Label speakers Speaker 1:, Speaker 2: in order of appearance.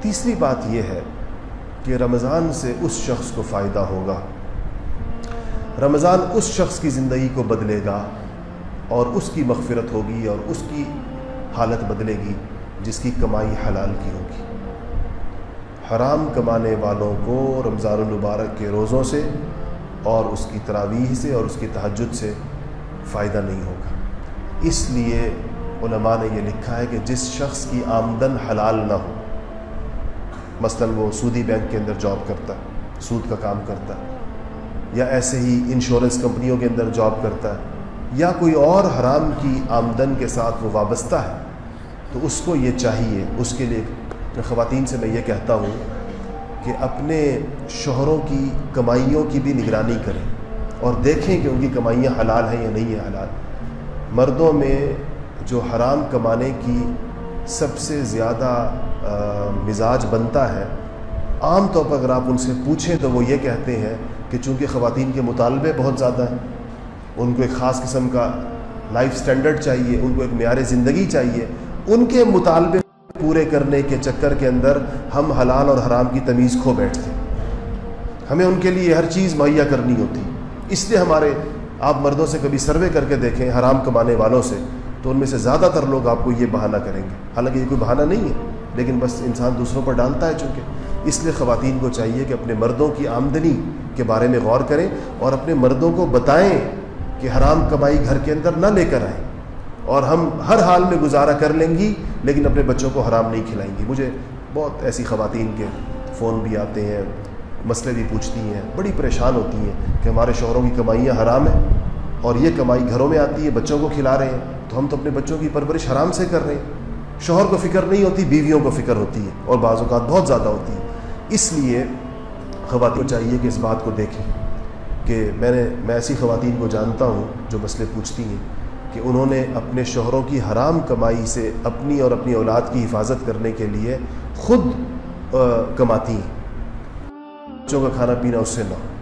Speaker 1: تیسری بات یہ ہے کہ رمضان سے اس شخص کو فائدہ ہوگا۔ رمضان اس شخص کی زندگی کو بدلے گا اور اس کی مغفرت ہوگی اور اس کی حالت بدلے گی جس کی کمائی حلال کی ہوگی۔ حرام کمانے والوں کو رمضان المبارک کے روزوں سے اور اس کی تراویح سے اور اس کی تہجد سے فائدہ نہیں ہوگا۔ اس لیے علماء نے یہ لکھا ہے کہ جس شخص کی آمدن حلال نہ ہو مثلا وہ سودی بینک کے اندر جاب کرتا ہے سود کا کام کرتا ہے یا ایسے ہی انشورنس کمپنیوں کے اندر جاب کرتا ہے یا کوئی اور حرام کی آمدن کے ساتھ وہ وابستہ ہے، تو اس کو یہ چاہیے۔ اس کے لیے خواتین سے میں یہ کہتا ہوں کہ اپنے شوہروں کی کمائیوں کی بھی نگرانی کریں اور دیکھیں کہ ان کی کمائیاں حلال ہیں یا نہیں ہیں حلال۔ مردوں میں جو حرام کمانے کی سب سے زیادہ مزاج بنتا ہے۔ عام طور پر اگر آپ ان سے پوچھیں تو وہ یہ کہتے ہیں کہ چونکہ خواتین کے مطالبے بہت زیادہ ہیں، ان کو ایک خاص قسم کا لائف سٹینڈرڈ چاہیے، ان کو ایک معیار زندگی چاہیے، ان کے مطالبے پورے کرنے کے چکر کے اندر ہم حلال اور حرام کی تمیز کھو بیٹھتے ہمیں ان کے لیے ہر چیز مہیا کرنی ہوتی۔ اس لیے ہمارے، آپ مردوں سے کبھی سروے کر کے دیکھیں، حرام کمانے والوں سے تو ان میں سے زیادہ تر لوگ آپ کو یہ بہانہ کریں گے۔ حالانکہ یہ کوئی بہانہ نہیں ہے، لیکن بس انسان دوسروں پر ڈالتا ہے چونکہ اس لیے خواتین کو چاہیے کہ اپنے مردوں کی آمدنی کے بارے میں غور کریں اور اپنے مردوں کو بتائیں کہ حرام کمائی گھر کے اندر نہ لے کر آئیں۔ اور ہم ہر حال میں گزارا کر لیں گی، لیکن اپنے بچوں کو حرام نہیں کھلائیں گی۔ مجھے بہت ایسی خواتین کے فون بھی آتے ہیں، مسئلے بھی پوچھتی ہیں، بڑی پریشان ہوتی ہیں کہ ہمارے شوہروں کی کمائیاں حرام ہیں۔ اور یہ کمائی گھروں میں آتی ہے، بچوں کو کھلا رہے ہیں، تو ہم تو اپنے بچوں کی پرورش حرام سے کر رہے ہیں۔ شوہر کو فکر نہیں ہوتی، بیویوں کو فکر ہوتی ہے اور بعض اوقات بہت زیادہ ہوتی ہے۔ اس لیے خواتین کو چاہیے کہ اس بات کو دیکھیں کہ میں نے، میں ایسی خواتین کو جانتا ہوں جو مسئلے پوچھتی ہیں کہ انہوں نے اپنے شوہروں کی حرام کمائی سے اپنی اور اپنی اولاد کی حفاظت کرنے کے لیے خود کماتی ہیں۔ بچوں کا کھانا پینا اس سے نہ ہو۔